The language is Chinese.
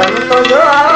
咱们到家了